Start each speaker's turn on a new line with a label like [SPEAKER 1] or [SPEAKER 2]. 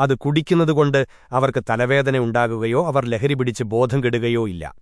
[SPEAKER 1] അത് കുടിക്കുന്നതുകൊണ്ട് അവർക്ക് തലവേദന ഉണ്ടാകുകയോ അവർ ലഹരി പിടിച്ച് ബോധം കെടുകയോ ഇല്ല.